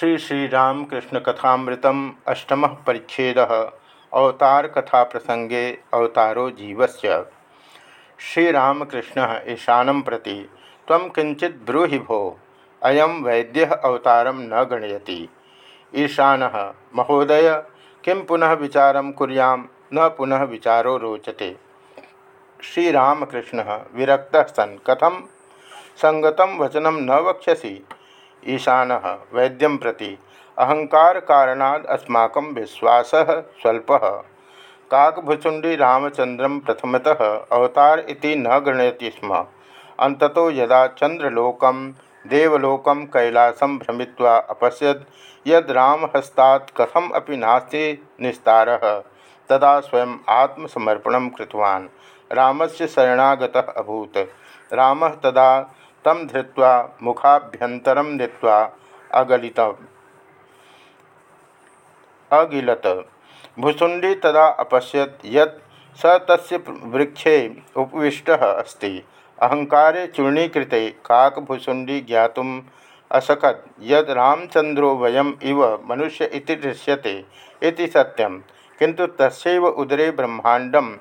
श्री श्रीरामकृष्ण कथामृतम अष्टम परिच्छेद, अवतार कथा प्रसंगे अवतारो जीवस्य। श्रीरामकृष्ण ईशान प्रति किंचित ब्रूहि भो अयम वैद्य अवतार न गणयति। ईशान, महोदय, किं पुनः विचार कुरियाम? न पुनः विचारो रोचते। श्रीरामकृष्ण विरक्त सन् कथम संगत वचनम न वक्ष्यसी। ईशान वैद्यम प्रति अहंकार कारणाद अस्माक विश्वास स्वल्प। काकभुचुंडी रामचंद्र प्रथमतः अवतार इति न गणयति स्म। अंततो यदा चंद्रलोकम देवलोकम कैलासम भ्रमित्वा अपश्यद यद रामहस्तात् कथम अपि नास्ति निस्तारः, तदा स्वयं आत्मसमर्पण कृतवान्। रामस्य शरणागतः अभूत। रामः तदा तम धृत्वा, मुखाभ्यंतरम नीत्वा, अगलित। अगिलत। भुसुंडी तदा अपश्यत यत् स वृक्षे उपविष्टः अस्ति। अहंकारे चूर्णीकृते काकभुसुंडी ज्ञातुम असकत। यद रामचंद्रो वयम इव मनुष्य इति दृश्यते सत्यम। किंतु तस्व उदरे ब्रह्मांडम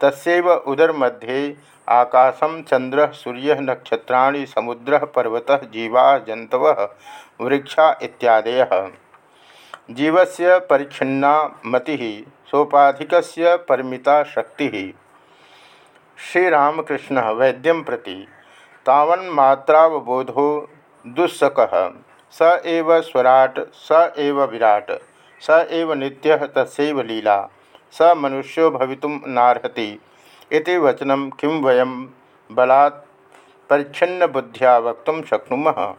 तस्व उदर मध्ये आकाशम चंद्र सूर्य नक्षत्राणि समुद्र पर्वत जीवा जंतव वृक्षा इत्यादय। जीवस्य परिच्छिन्ना मति सोपाधिक परिमिता शक्ति। श्रीरामकृष्ण वैद्यम प्रति तावन्मात्रावबोधो दुस्सक स एव स्वराट, स एव विराट, स एव नित्य तस्व लीला, स मनुष्यो भवितुम नार्हति। इति वचनं किं वयं बलात् परिच्छिन्नबुद्ध्या वक्त शक्नुमः।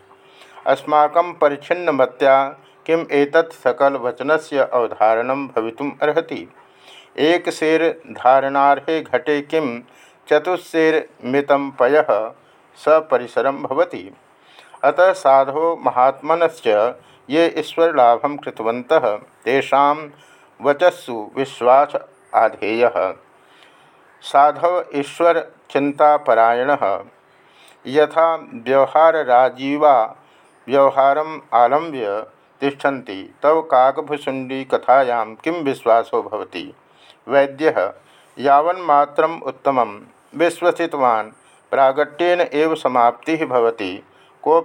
अस्माकं परिच्छिन्नमत्या किम एतत् सकलवचनस्य अवधारणं भवितुम् अर्हति? एकसेर धारणार्हे घटे किं चतुस्सेर्मितं पयः सपरिसरं भवति। अतः साधो महात्मनश्च ये ईश्वरलाभं कृतवन्तः, तेषां वचस्सु विश्वास आधेयः। साधव ईश्वर चिंतापरायण यथा व्यवहार राजीवा व्यवहार आलम्ब्य तिष्ठन्ति, तव काकभुसुंडी कथायां किं विश्वासो भवति? वैद्यः, यावन्मात्रम् उत्तमं विश्वसितवान् एव समाप्तिः भवति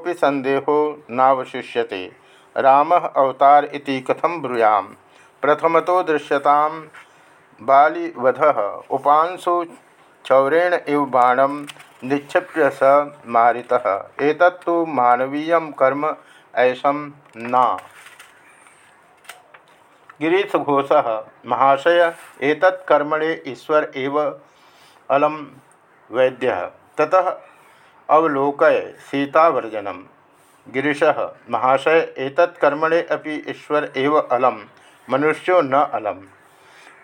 सन्देहो नावशिष्यते। रामः अवतार इति कथं ब्रूयां प्रथमतो दृश्यतां बालीवध उपांशु चौरेण इव बाणम निक्षिप्य स मारितः। एतत्तु मानवीय कर्म ऐसम न। गिरीशघोष महाशय एतत्कर्मणे ईश्वर एव अलम वैद्य। ततः अवलोकय सीतावर्जनम। गिरीश महाशय एतत्कर्मणे अभी ईश्वर एव अलम, मनुष्यो न अलम।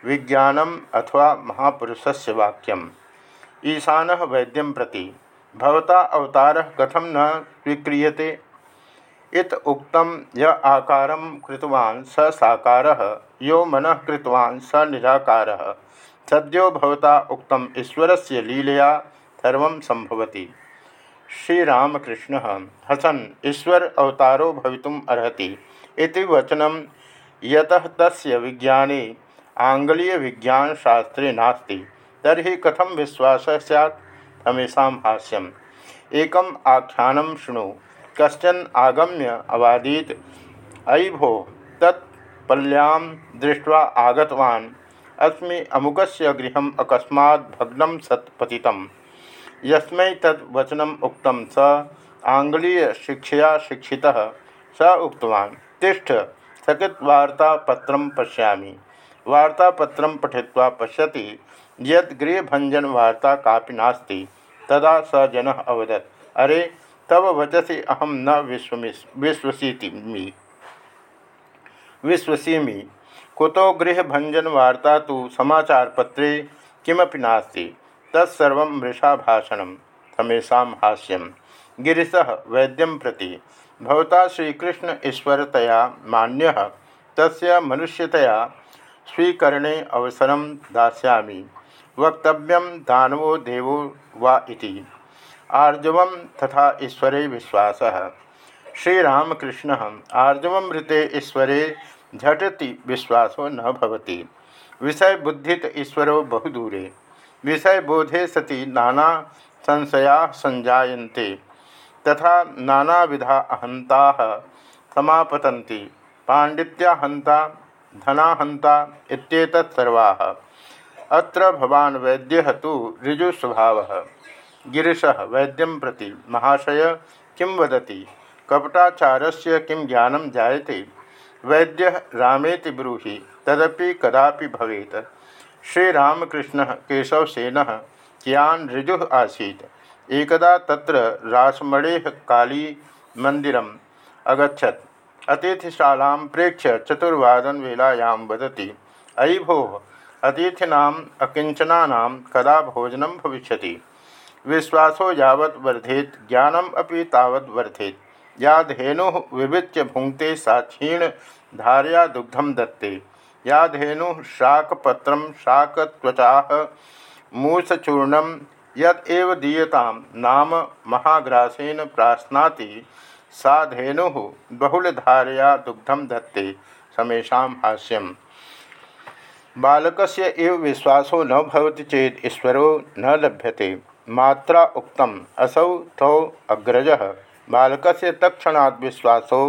विज्ञानम अथवा महापुरुषस्य वाक्यम। ईशान वैद्यम प्रति भवता अवतार कथम न स्वीक्रियते इत उक्तम य आकार स साकार, यो मन कृतवान् स निराकार। सद्यो भवता उक्तम ईश्वर से लीलया सर्व संभवती श्रीरामकृष्ण, हसन, ईश्वर अवतारो भवितुम अर्हति। इति वचनम यतः तस्य विज्ञाने आंग्लीय विज्ञान शास्त्रे नास्ति तरी कथम विश्वास सैत् हमेशा हास्यम। एकम आख्यान शुणु। कशन आगम्य अवादीत अयि भो तत्पल्यां दृष्ट्वा आगतवान्। अस्मि अमुकस्य गृहम् अकस्मात् भग्नं सत् पतितं यस्मै तत् वचनम् उक्तं स आङ्ग्लीयशिक्षया शिक्षितः स उक्तवान्। तिष्ठ सकितवार्तापत्रं वार्तापत्र पठित्वा पश्यति यद गृहभंजन वार्ता नास्ति। तदा स जन अवदत्, अरे, तव वचसी अहम न विश्वसीमि विश्वसीमि। कुतो गृहभंजन वार्ता तो समाचारपत्रे किमपि नास्ति। तत्सर्व मृषा भाषण हमेशा हास्यम गिरीश वैद्यम प्रति, भवता श्रीकृष्ण ईश्वरतया मान्य, तस्य मनुष्यतया स्वीकरणे अवसर दास्यामि। वक्तव्य दानवो देवो वा इति। आर्जव तथा ईश्वरे विश्वास। श्रीरामकृष्ण आर्जवमृते ईश्वरे झटति विश्वासो न भवति। विषय बुद्धित ईश्वरो बहुदूरे। विषय बोधे सति नाना संशया संजायन्ते। तथा नानाविधा अहंता समापतन्ति। पांडित्याहंता धनाहंता इत्येतत् सर्वाः। अत्र भवान् वैद्यः तु ऋजुस्वभावः। गिरिशः वैद्यं प्रति महाशय, किं वदति? कपटाचारस्य किं ज्ञानं जायते? वैद्य रामेति ब्रूहि, तदपि कदापि भवेत्। श्रीरामकृष्णः केशवसेनः कियान् ऋजुः आसीत्? एकदा तत्र रासमणेः काली मन्दिरम् अगछत अतिथिशाला प्रेक्ष्य चतुर्वादन वेलायां वदति अयि भो अतिथीनाम् अकिंचनानां कदा भोजनं भविष्य विश्वासो यावत् वर्धेत, ज्ञानम अपि तावत् वर्धेत। या धेनु विविच्य भुंक्ते सा क्षीण धारया दुग्धम दत्ते। या धेनु शाकपत्र शाकत्वचा मूसचूर्ण यद दीयतां, नाम महाग्रासेन प्राश्नाति सा धेनु बहुलधारया दुग्धम दत्ते समेशा हास्यम। बालकस्य एव विश्वासो न भवति चेत ईश्वरो न लभ्यते। मात्रा उक्तम, असौ तौ अग्रज। बालकस्य तत्क्षणात् विश्वासो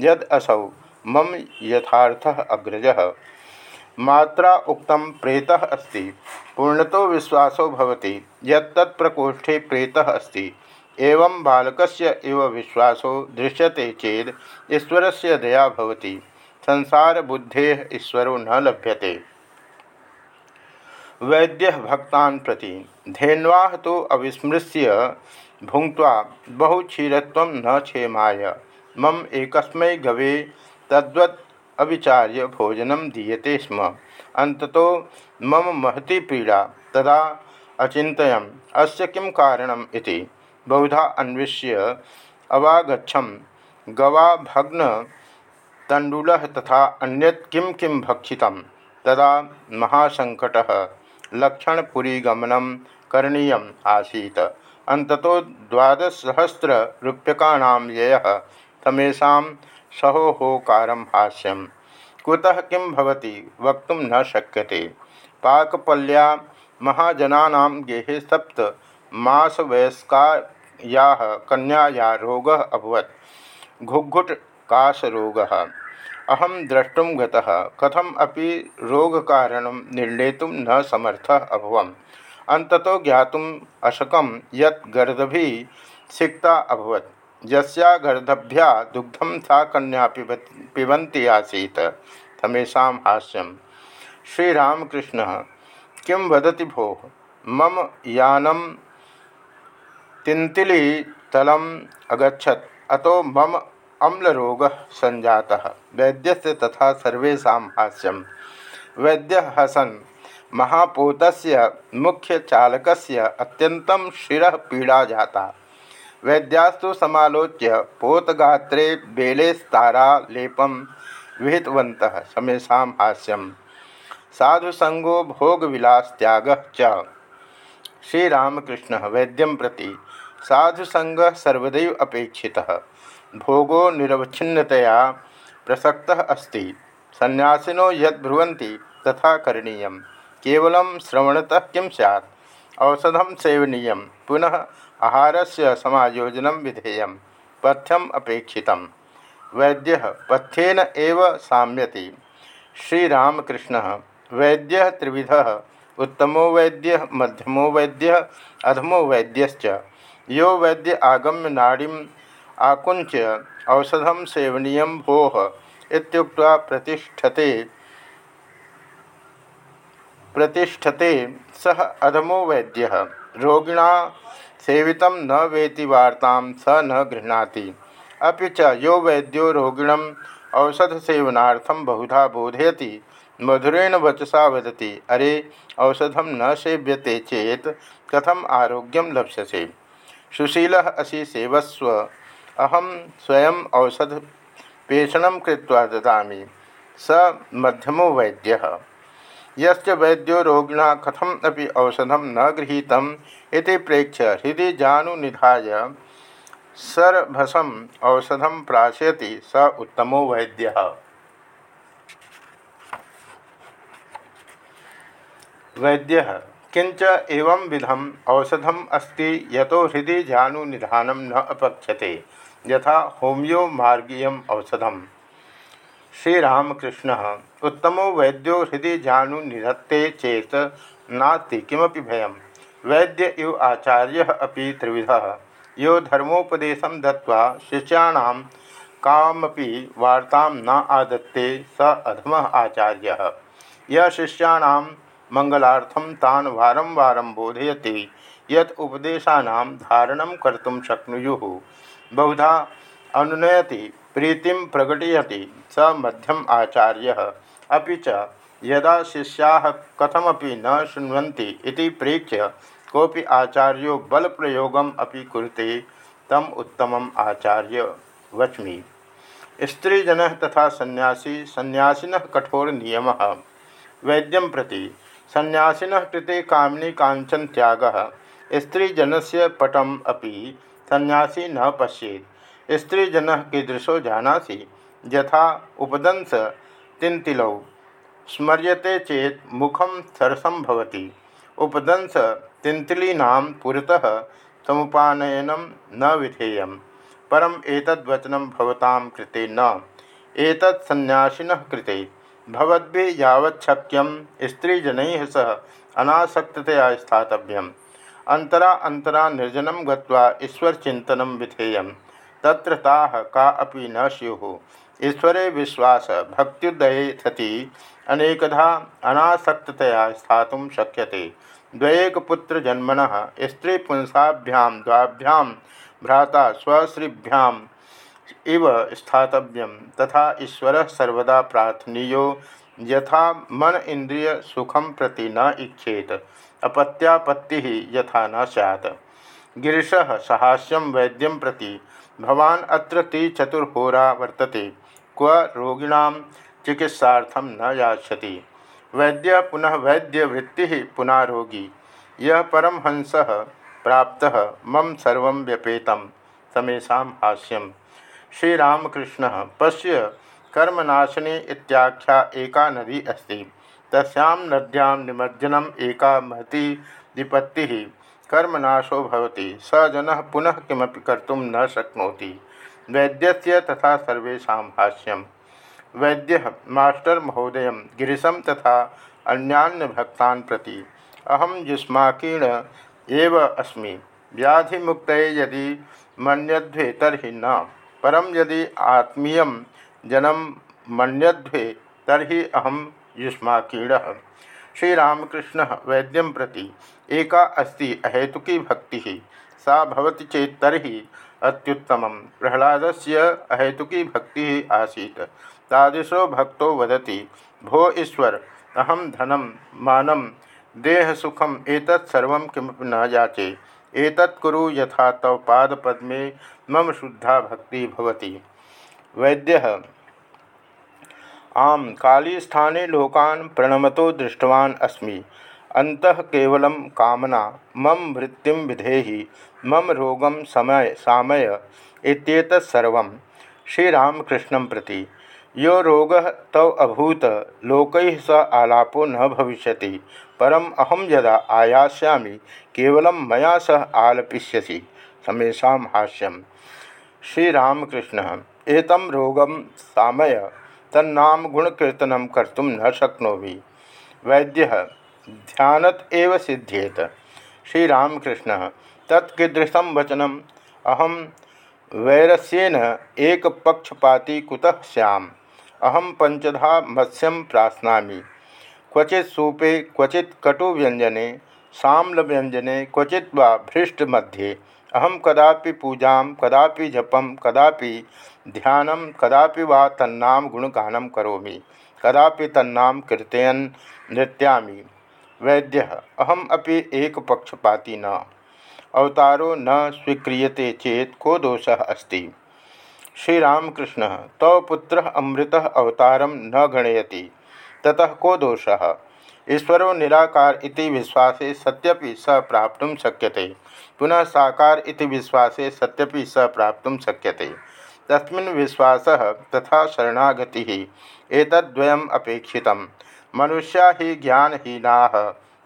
यद असौ, मम यथार्थ अग्रज। मात्रा उक्तम प्रेत अस्ति। पूर्णतो विश्वासो भवति प्रेतः अस्ति। एवं बालकस्य इव विश्वासो दृश्यते चेद ईश्वर से दया भवति। संसार बुद्धे ईश्वरो न लभ्यते। वैद्य भक्तान प्रति धेन्वाह तो अविस्मृश्य भुंक्त्वा बहुक्षीरत्व न क्षेमाय। मम एकस्मै गवे तद्वत् अविचार्य भोजनं दीयते स्म। अन्ततो मम महती पीड़ा तदा अचिन्तयम्। अस्य किं कारणम् इति? बहुधा अन्विष्य अवागछम गवा भग्न तंडुल तथा अन्यत किम किम भक्षित तदा महासंकट लक्षणपुरीगमन करणीय आसीत। अंततो द्वादशसहस्र रूप्यकाणां व्यय तमेशा सहोहोकारं हास्यम। कुतः किं भवति वक्तुं न शक्यते। पाकपल्या महाजनानां गेहे सप्त मासवयस्का या कन्या रोग अभवत। घुघुट काशरोग अहम द्रष्टुम गतः। कथम अपि रोग कारण निर्णेतुं न समर्थ अभवम। अंततो ज्ञातुम अशकम यत् गर्दभी सिक्ता अभवत। यस्या गर्दभ्या दुग्धम सा कन्या पिबंती आसीत हमेशा हास्यम श्रीरामकृष्ण, किं वदति भो? मम यानम तिंतिलीतलम अगछत अतो मम अम्लरोग संजाता वैद्य तथा सर्वेशा हास्यम। वैद्य हसन। महापोत मुख्य चालक अत्यंत शिर पीड़ा जाता। वैद्यास्तु समालोच्य पोतगात्रे बेलेस्तारालेपं विहितवन्तः समेषां हास्यम। साधुसंगो भोगविलास च। श्रीरामकृष्ण वैद्यम प्रति साधुसंग सर्वदैव अपेक्षितः। भोगो निरवच्छिन्नतया प्रसक्तः अस्ति। सन्यासिनो यद तथा करणीय केवल श्रवणत किं सैत् औषधम सेवनीय पुनः आहार से समायोजन विधेय पथ्यम अपेक्षित वैद्य पथ्यन एव साम्यति। श्रीरामकृष्ण, वैद्य त्रिविध। उत्तमो वैद्य, मध्यमो वैद्य, अधमो वैद्यश्च। यो वैद्य आगम्य नाड़ी आकुंच औषधम सेवनीय भोह इत्युक्त्वा प्रतिष्ठते प्रतिष्ठते सह अधमो वैद्य। रोगिणा सेवित न वेति वार्ता स न गृह्णाति। अभी च वैद्यो रोगिण औषधसेवनार्थं बहुधा बोधयति, मधुरेण वचसा वदति, अरे औषधम न सेव्यते चेत कथम आरोग्यम लप्स्यसे? सुशील असी सेवस्व। अहम स्वयं औषध पेषण कृत्वा ददामि। स मध्यमो वैद्य। यश्च वैद्यो रोगिणा कथम अभी औषधम न गृहीतम इति प्रेक्ष्य हृदय जानुनिधाय सर्भसम औषधम प्राशयति स उत्तमो वैद्य। वैद्य किंच एवं विधम औषधम अस्ति यतो हृदय जानु निधानम न अपक्षते यथा होमियो मार्गीय औषधम। श्रीरामकृष्ण, उत्तमो वैद्यो हृदय जानु निधत्ते चेत नास्ति, किमपि भयम्? वैद्य इव आचार्य अभी त्रिविध। यो धर्मोपदेश दत्वा शिष्याण कामपि वार्ता न आदत्ते स अधम आचार्य। यह शिष्याण मंगलार्थम तान वारं वारं बोधयति, यत उपदेशानां धारणं कर्तुं शक्नुयुः। बहुधा अनुनयति, प्रीतिं प्रकटयति स मध्यम आचार्य। अभी च, यदा शिष्या कथमपि न शुण्वन्ति इति प्रेक्ष्य कोऽपि आचार्यो बलप्रयोगम् अपि कुरुते, तम उत्तम आचार्य वच्मि। स्त्रीजन तथा सन्यासी सन्यासीन कठोर नियम वैद्यम प्रति सन्यासीन कृते कामनी कांचन त्याग। स्त्रीजन से पटम अभी सन्यासी न पश्येत। स्त्रीजन कीदृशो जानासी? यथा उपदंस तिंतिलौ स्मर्यते चेत मुखम सरसम भवति। उपदंस तिंतलीना पुरतः समुपानयन न विधेय परम एतद्वचनम न। एतत् सन्यासिनः कृते। भवद्भिः यावत् स्त्रीजन सह अनासक्ततया स्थातव्यम्। अंतरा अंतरा निर्जनं गत्वा ईश्वरचिन्तनं विधेयं। तत्र ताः का अपि न स्युः। ईश्वरे विश्वास, भक्त्युदये सति अनेकधा अनासक्ततया स्थातुं शक्यते। द्वैकपुत्रजन्मन स्त्रीपुंसाभ्यां, द्वाभ्यां भ्राता स्वश्रीभ्याम इव स्थातव्यं तथा ईश्वर सर्वदा प्रार्थनीयो, यथा मन इंद्रिय सुखम प्रति न इच्छेत, अपत्यापत्ति यथा न सैत् गिरीश सहास्यम वैद्यम प्रति, भवान अत्र ती चतुर्होरा वर्तते, क्व रोगिणां चिकित्सार्थम न याचति वैद्य पुनः वैद्य वृत्ति पुनः रोगी यह परमहंस प्राप्त, मम सर्व व्यपेत समेशा हास्यम। श्रीरामकृष्ण पश्य कर्मनाशनी इत्याख्या एका नदी अस्ति। तस्यां नद्यां निमज्जनम एका महती विपत्ति कर्मनाशो भवति। स जन पुनः किमपि कर्तुं न शक्नोति। वैद्यस्य तथा सर्वेषां हास्यम्। वैद्य, मास्टर महोदय गिरीशम तथा अन्यान्य भक्तान प्रति। अहम युष्माकीर्ण एव अस्मि। व्याधिमुक्त यदि मन्यध्वे तरी न। परम यदि आत्मीय जन्म मन्यध्वे तरी अहम युष्माकीर्ण श्रीरामकृष्ण वैद्यम प्रति एका अस्ति अहेतुकी भक्ति। सा चेत तरी अत्युत्तम। प्रहलाद से अहेतुकी भक्ति आसीत्। तादृशो भक्तो वदति, भो ईश्वर अहम धनम मानम देहसुखम एतत्सर्व किमपि न याचे। एतत् कुरु यथा तव पादपद्मे मम शुद्धा भक्ति भवति। वैद्य, आम, कालीस्थाने लोकान् प्रणमतो दृष्टवान् अस्मि। अंतः केवलं कामना, मम वृत्तिं विधेहि, मम रोगम समय, सामय इत्येतत् सर्वं। श्रीरामकृष्णं प्रति। यो रोग तव अभूत, लोक स आलापो न भविष्य परम अहम यदा आयास्यामि, केवल मया सह आलपिष्यसि। समेशा हाष्यम श्रीरामकृष्ण एतम रोगम सामय, तन्नाम गुणकीर्तन कर्तुम न शक्नोमि। वैद्य, ध्यानत एव सिद्ध्येत। श्रीरामकृष्ण तत्कीदृशम वचनम अहम वैरस्येन एक पक्षपाती कुतः श्याम अहम पंचधा मत्स्यम प्राश्ना क्वचि सूपे क्वचि कटुव्यंजने साम्लव्यंजने क्वचि भृष्ट मध्ये अहम कदापि पूजा, कदापि जपम कदापि ध्यान, कदापि वा तन्नाम गुणगान करोमि। कदापि तन्नाम कीर्तयन नृत्यामि। वैद्य, अहम अपि एक पक्षपाती न। अवतारो न स्वीक्रियते चेत को दोष अस्ति? श्रीरामकृष्ण तव पुत्र अमृत अवतार न गणयति। ततः को दोष? ईश्वरो निराकार इति विश्वासे सत्यपि स प्राप्त शक्यते। पुनः साकार इति विश्वासे सत्यपि स प्राप्त शक्यते। तस्मिन् विश्वासः तथा शरणागति एतद्वयम् अपेक्षितं मनुष्या ही ज्ञानहीनाः,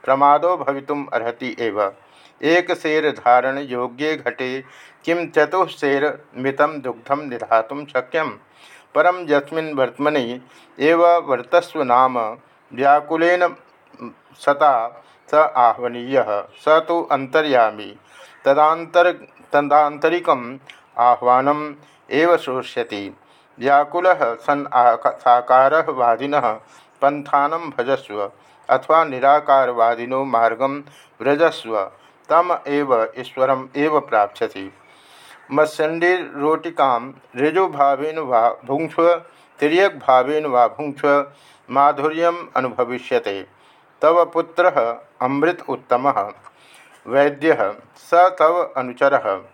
प्रमादो भवितुम् अर्हति एव। एक योग्ये घटे किं चतुःसेर मितं दुग्धम निधातुं शक्यं परम यस्मिन् वर्त्मनि एव वर्तस्व नाम व्याकुलेन सता स आह्वनीय। स तो अंतर्यामी तदातर तदातरिकम आह्वानम एव श्रोष्यति व्याकुल सन साकार वादिन पंथा भजस्व अथवा निराकारवादिनो मार्गम व्रजस्व। तम एव ईश्वरम एव प्राप्स्यति। मत्संडीरोटिका ऋजुभावेन वा भुंक्ष्व तिर्यक भावेन वा भुंक्ष्व माधुर्यम अनुभविष्यते। तव पुत्र अमृत उत्तम। वैद्य, स तव अनुचर।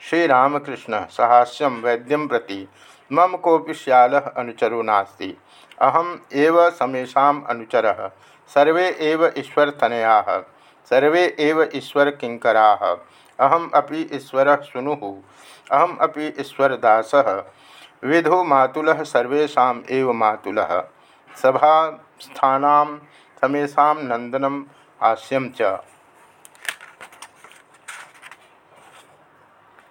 श्रीरामकृष्ण सहास्यम वैद्यम प्रति मम कोपि श्याल अनुचरो नास्ति। अहम एव समेशा अनुचर। सर्वे एव ईश्वरतनया। सर्वे एव ईश्वर अहम अपि ईश्वर सुनु। अहम अपि ईश्वरदास। विधो मातुल सर्वेशा एव मातुल। सभा स्थाना समेशा नंदनम हास्यम च।